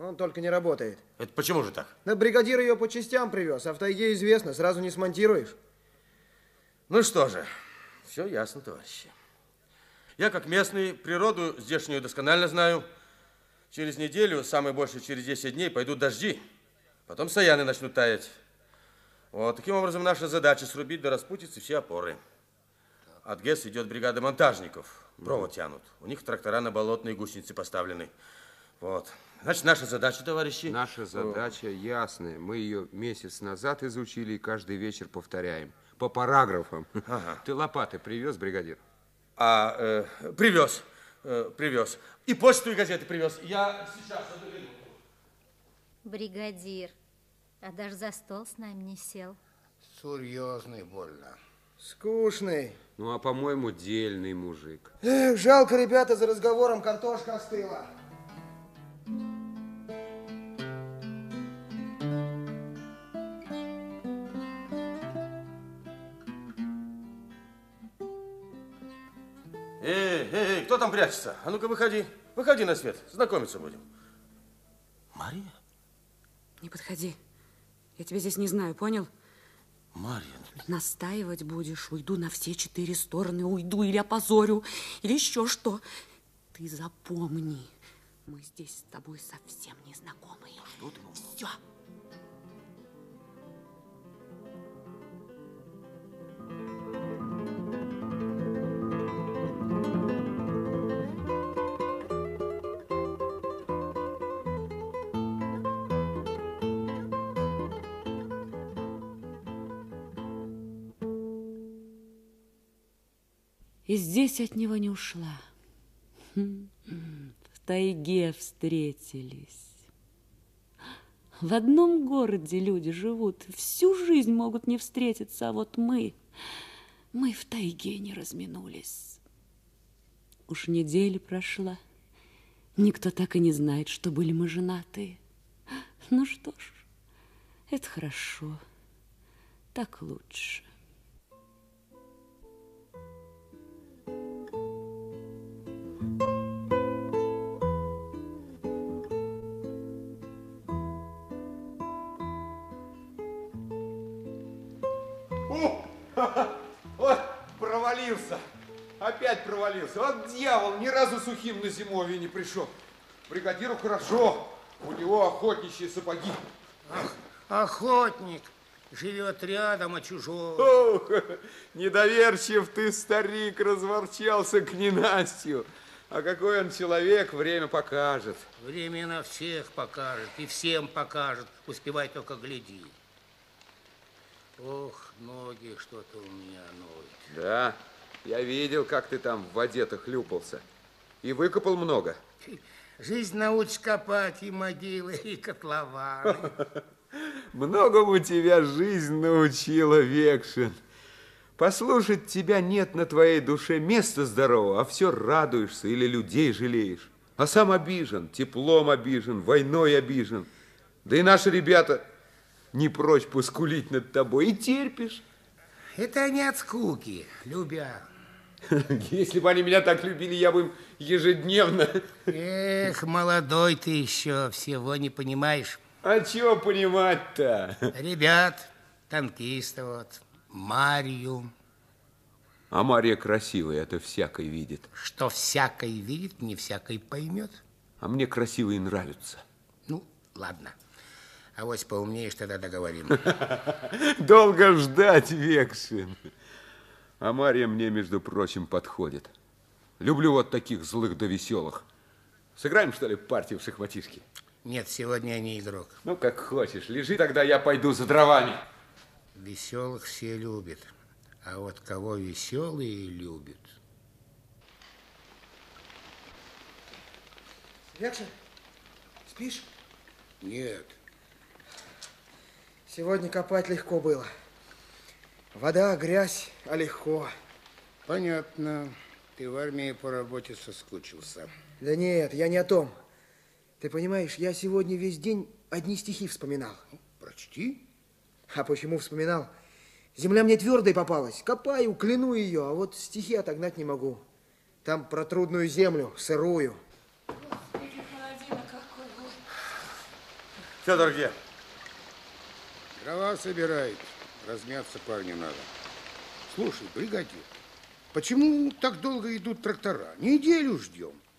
Он только не работает. Это почему же так? На бригадир ее по частям привез, а в тайге известно, сразу не смонтируешь. Ну что же, все ясно, товарищи. Я, как местный, природу здешнюю досконально знаю. Через неделю, самое больше через 10 дней, пойдут дожди. Потом саяны начнут таять. Вот, таким образом, наша задача срубить до распутицы все опоры. От ГЭС идет бригада монтажников. Провод тянут. У них трактора на болотные гусеницы поставлены. Вот. Значит, наша задача, товарищи... Наша задача ясная. Мы ее месяц назад изучили и каждый вечер повторяем. По параграфам. Ага. Ты лопаты привез, бригадир? А, э, привез, э, привез. И почту, и газеты привез. Я сейчас, одну минуту. Бригадир, а даже за стол с нами не сел. Серьезный больно. Скучный. Ну, а по-моему, дельный мужик. Эх, жалко, ребята, за разговором картошка остыла. Эй, эй, кто там прячется? А ну-ка, выходи. Выходи на свет, знакомиться будем. Мария? Не подходи. Я тебя здесь не знаю, понял? Мария. Настаивать будешь, уйду на все четыре стороны, уйду или опозорю, или еще что. Ты запомни, мы здесь с тобой совсем не знакомые. Что ты? Все. И здесь от него не ушла. Хм, В тайге встретились. В одном городе люди живут, всю жизнь могут не встретиться, а вот мы, мы в тайге не разминулись. Уж неделя прошла, никто так и не знает, что были мы женаты. Ну что ж, это хорошо, так лучше. вот провалился. Опять провалился. Вот дьявол, ни разу сухим на зимовье не пришел. Бригадиру хорошо, у него охотничьи сапоги. Ах, охотник живет рядом, а чужой. Ох, недоверчив ты, старик, разворчался к ненастью. А какой он человек, время покажет. Время на всех покажет и всем покажет. Успевай только гляди. Ох, ноги что-то у меня ноют. Да, я видел, как ты там в воде-то хлюпался. И выкопал много. Жизнь научит копать и могилы, и котлованы. Многому тебя жизнь научила, Векшин. Послушать тебя нет на твоей душе места здорового, а все радуешься или людей жалеешь. А сам обижен, теплом обижен, войной обижен. Да и наши ребята не прочь поскулить над тобой и терпишь. Это не от скуки, любя. Если бы они меня так любили, я бы им ежедневно... Эх, молодой ты еще, всего не понимаешь. А чего понимать-то? Ребят, танкисты вот, Марию. А Мария красивая, это всякой видит. Что всякой видит, не всякой поймет. А мне красивые нравятся. Ну, ладно. А вот поумнеешь, тогда договорим. Долго ждать, Векшин. А Мария мне, между прочим, подходит. Люблю вот таких злых да веселых. Сыграем, что ли, партию в шахматишки? Нет, сегодня я не игрок. Ну, как хочешь. Лежи, тогда я пойду за дровами. Веселых все любят. А вот кого веселые любят? Векшин, спишь? Нет. Сегодня копать легко было. Вода, грязь, а легко. Понятно. Ты в армии по работе соскучился. Да нет, я не о том. Ты понимаешь, я сегодня весь день одни стихи вспоминал. Прочти. А почему вспоминал? Земля мне твердой попалась. Копаю, кляну ее, а вот стихи отогнать не могу. Там про трудную землю, сырую. Федор где? Дрова собирает. Размяться парню надо. Слушай, бригадир, почему так долго идут трактора? Неделю ждем.